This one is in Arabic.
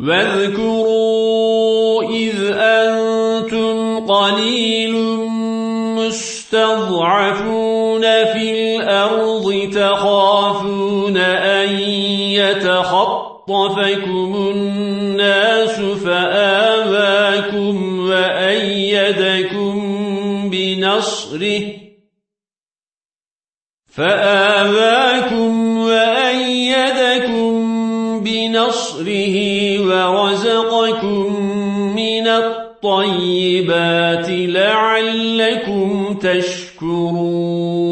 واذكروا إذ أنتم قليل مستضعفون في الأرض تخافون أن يتخطفكم الناس فآواكم وأيدكم بنصره فآواكم بنصره ورزقكم من الطيبات لعلكم تشكرون